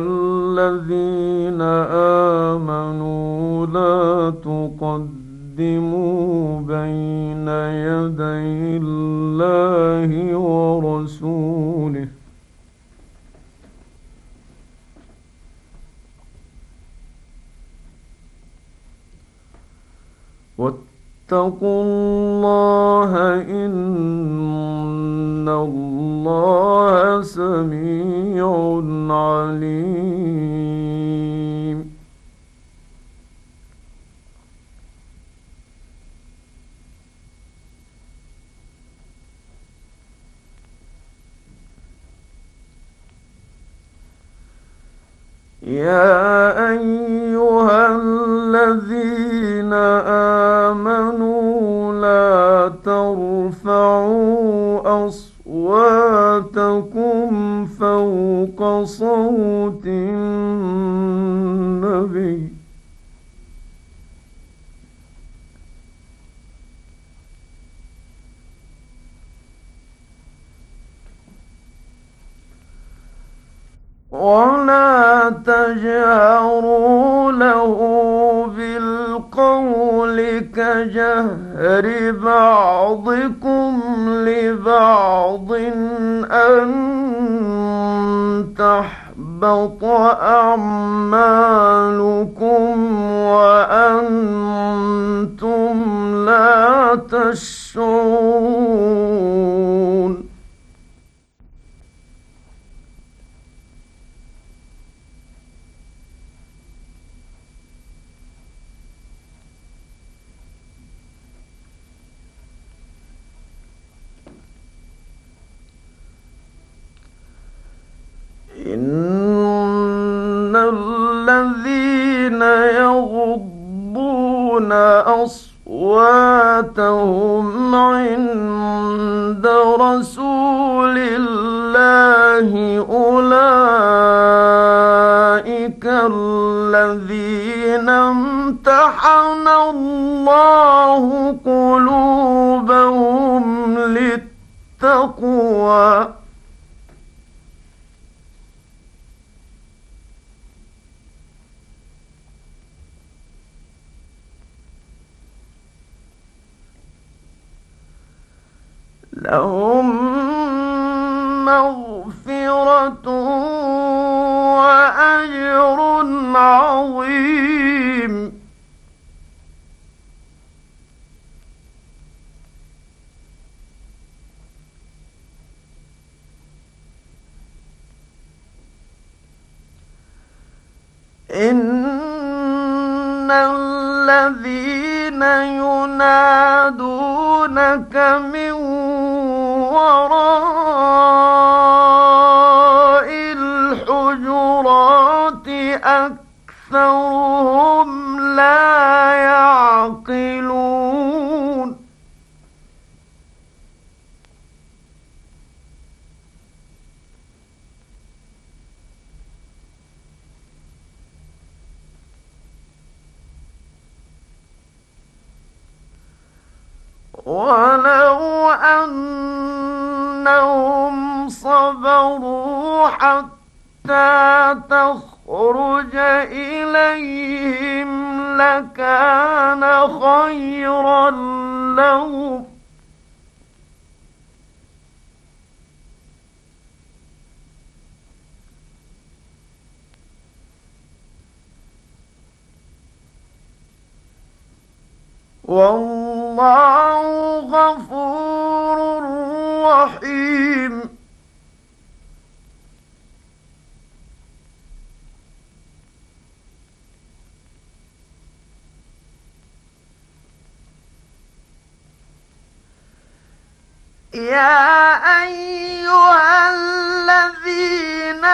الذين آمنوا لا تقدموا بين يدي الله ورسوله. واتقوا الله إن الله سميع عليم يا أيها الذين آمنوا لا ترفعوا أصواتكم فوق صوت النبي. ولا تجهروا له بالقول كجهر بعضكم لبعض أن تحبط أعمالكم وأنتم لا تشعرون إن الذين يغضون أصواتهم عند رسول الله أولئك الذين امتحن الله قلوبهم للتقوى لهم مغفرة وأجر عظيم. إن الذين ينادونك من أكثرهم لا يعقلون. ولو أنهم صبروا حتى تخرج إليهم لكان خيرا لهم والله غفور رحيم يا أيها الذين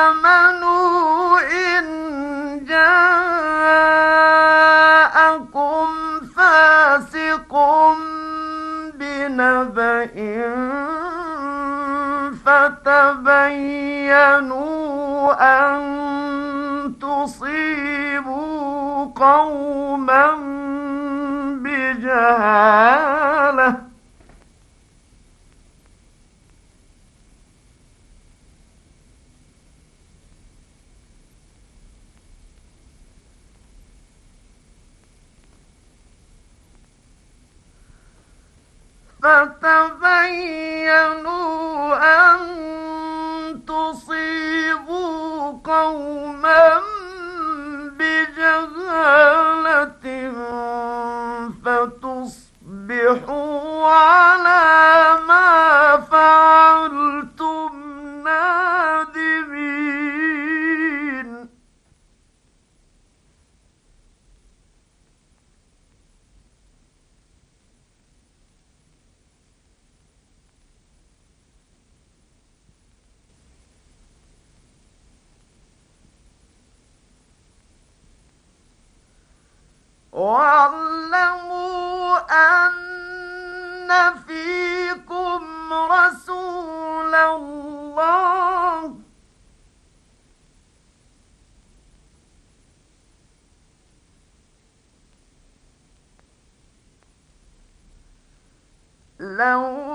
آمنوا إن جاءكم فاسق بنبأ فتبينوا أن تصيبوا قوما بجهاد فتبينوا أن تصيبوا قوما بجهالة فتصبحوا على أن فيكم رسول الله. لو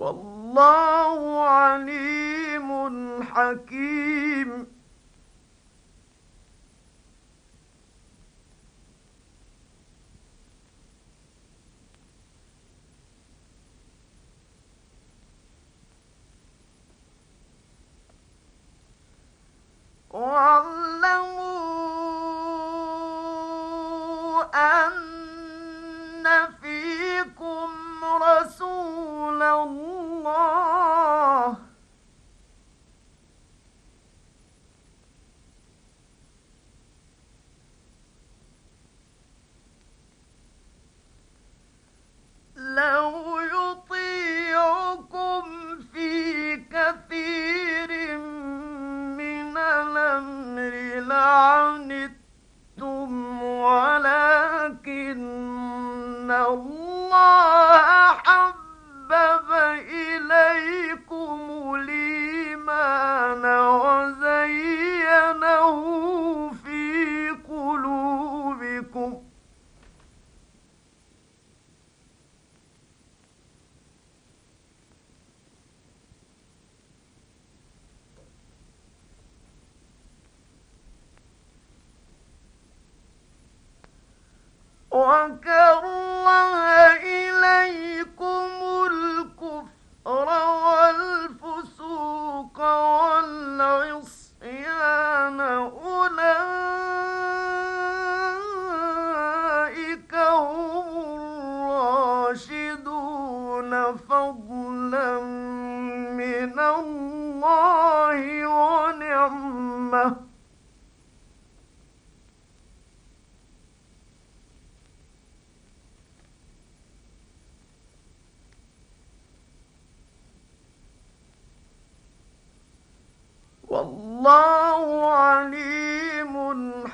والله عليم حكيم. وكرها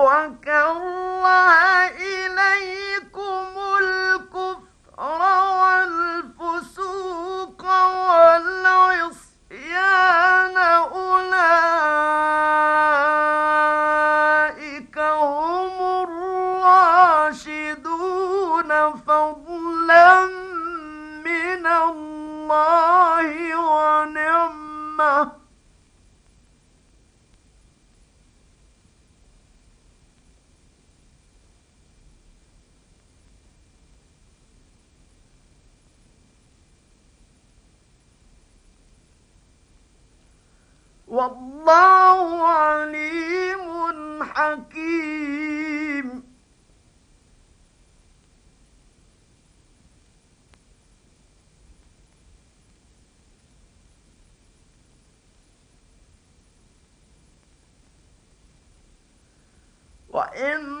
وكره إليكم الكفر والفسوق والعصيان. أولئك هم الراشدون. فضلا من الله ونعمة. والله عليم حكيم. وإن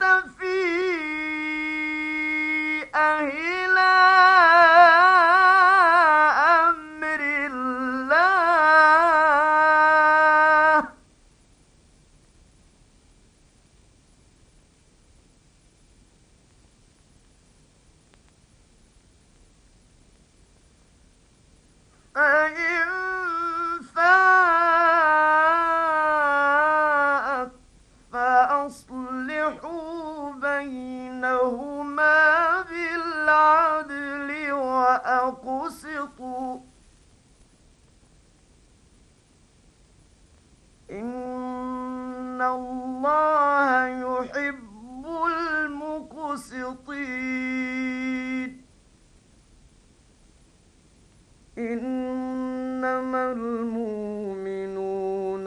إنما المؤمنون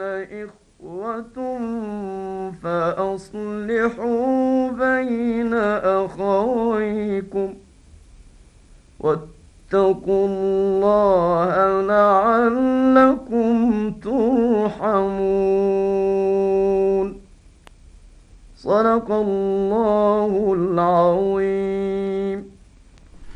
إخوة فأصلحوا بين أخويكم واتقوا الله لعلكم ترحمون. صدق الله العظيم.